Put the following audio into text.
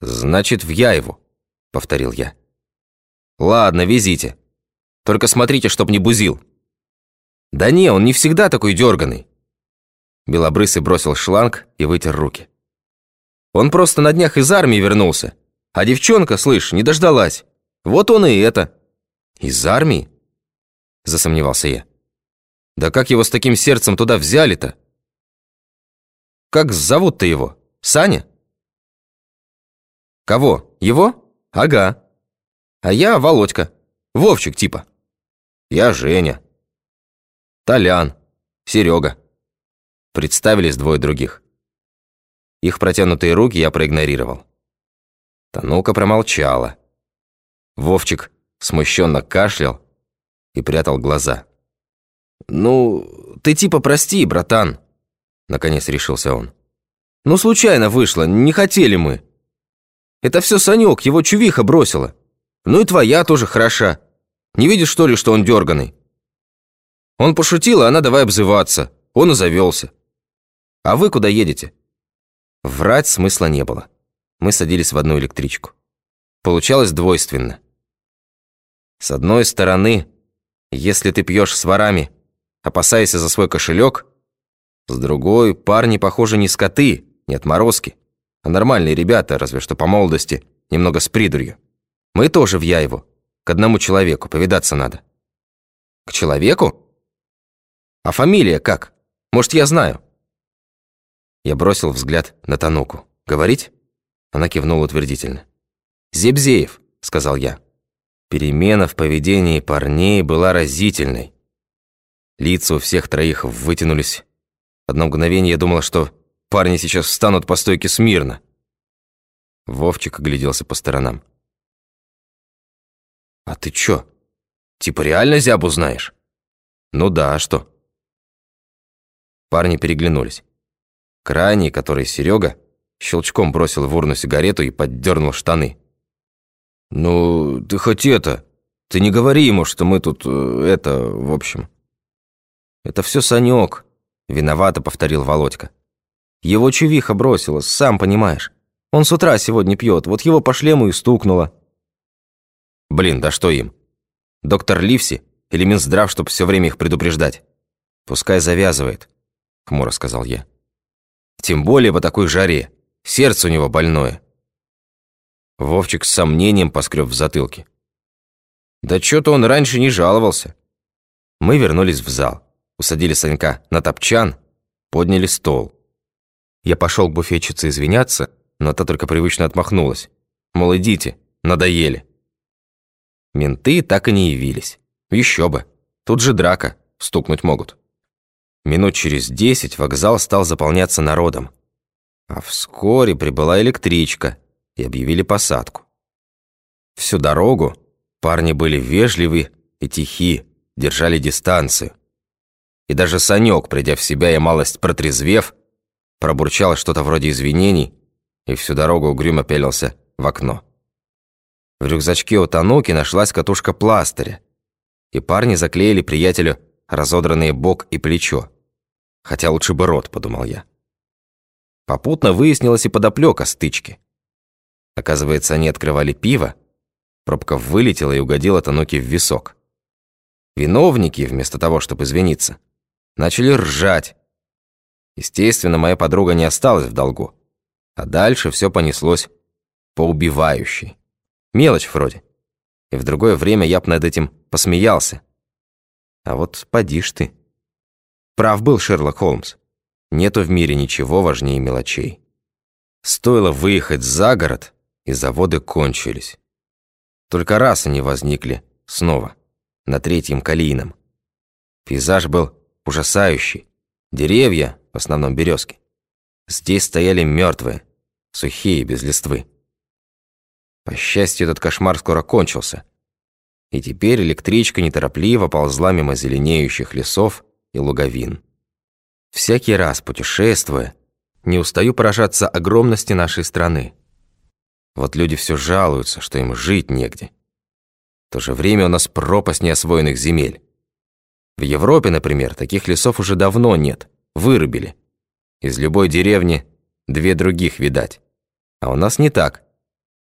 «Значит, в Яеву», — повторил я. «Ладно, везите. Только смотрите, чтоб не бузил». «Да не, он не всегда такой дерганый». Белобрысый бросил шланг и вытер руки. «Он просто на днях из армии вернулся. А девчонка, слышь, не дождалась. Вот он и это». «Из армии?» – засомневался я. «Да как его с таким сердцем туда взяли-то?» «Как зовут-то его? Саня?» «Кого? Его? Ага. А я Володька. Вовчик типа. Я Женя. Толян. Серега. Представились двое других. Их протянутые руки я проигнорировал. Танука промолчала. Вовчик смущенно кашлял и прятал глаза. «Ну, ты типа прости, братан», — наконец решился он. «Ну, случайно вышло, не хотели мы. Это все Санек, его чувиха бросила. Ну и твоя тоже хороша. Не видишь, что ли, что он дерганый?» Он пошутил, а она давай обзываться. Он и завелся. «А вы куда едете?» Врать смысла не было. Мы садились в одну электричку. Получалось двойственно. С одной стороны, если ты пьешь с ворами, опасаясь за свой кошелек, с другой, парни, похоже, не скоты, не отморозки, а нормальные ребята, разве что по молодости, немного с придурью. Мы тоже в Яеву, к одному человеку, повидаться надо. К человеку? А фамилия как? Может, я знаю? Я бросил взгляд на Тануку. «Говорить?» Она кивнула утвердительно. «Зебзеев», — сказал я. Перемена в поведении парней была разительной. Лица у всех троих вытянулись. Одно мгновение я думала, что парни сейчас встанут по стойке смирно. Вовчик огляделся по сторонам. «А ты чё? Типа реально зябу знаешь?» «Ну да, а что?» Парни переглянулись. Крайний, который Серега, щелчком бросил в урну сигарету и поддернул штаны. «Ну, ты хоть это... Ты не говори ему, что мы тут... Э, это... в общем...» «Это все Санек», — виновато повторил Володька. «Его чувиха бросила, сам понимаешь. Он с утра сегодня пьет, вот его по шлему и стукнуло». «Блин, да что им? Доктор Ливси или Минздрав, чтобы все время их предупреждать?» «Пускай завязывает», — хмуро сказал я. «Тем более по такой жаре. Сердце у него больное». Вовчик с сомнением поскреб в затылке. «Да что-то он раньше не жаловался». Мы вернулись в зал, усадили Санька на топчан, подняли стол. Я пошел к буфетчице извиняться, но та только привычно отмахнулась. Мол, идите, надоели. Менты так и не явились. Еще бы, тут же драка, стукнуть могут. Минут через десять вокзал стал заполняться народом. А вскоре прибыла электричка, и объявили посадку. Всю дорогу парни были вежливы и тихи, держали дистанцию. И даже Санек, придя в себя и малость протрезвев, пробурчал что-то вроде извинений и всю дорогу угрюмо пялился в окно. В рюкзачке у Тануки нашлась катушка пластыря, и парни заклеили приятелю разодранные бок и плечо. Хотя лучше бы рот, подумал я. Попутно выяснилась и подоплека стычки. Оказывается, они открывали пиво, пробка вылетела и угодила Тануке в висок. Виновники, вместо того, чтобы извиниться, начали ржать. Естественно, моя подруга не осталась в долгу. А дальше все понеслось по убивающей. Мелочь вроде. И в другое время я б над этим посмеялся. А вот поди ж ты. Прав был Шерлок Холмс. Нету в мире ничего важнее мелочей. Стоило выехать за город, и заводы кончились. Только раз они возникли снова, на третьем Калийном. Пейзаж был ужасающий. Деревья, в основном березки, здесь стояли мертвые, сухие, без листвы. По счастью, этот кошмар скоро кончился. И теперь электричка неторопливо ползла мимо зеленеющих лесов и луговин. Всякий раз путешествуя, не устаю поражаться огромности нашей страны. Вот люди все жалуются, что им жить негде. В то же время у нас пропасть неосвоенных земель. В Европе, например, таких лесов уже давно нет, вырубили. Из любой деревни две других видать. А у нас не так.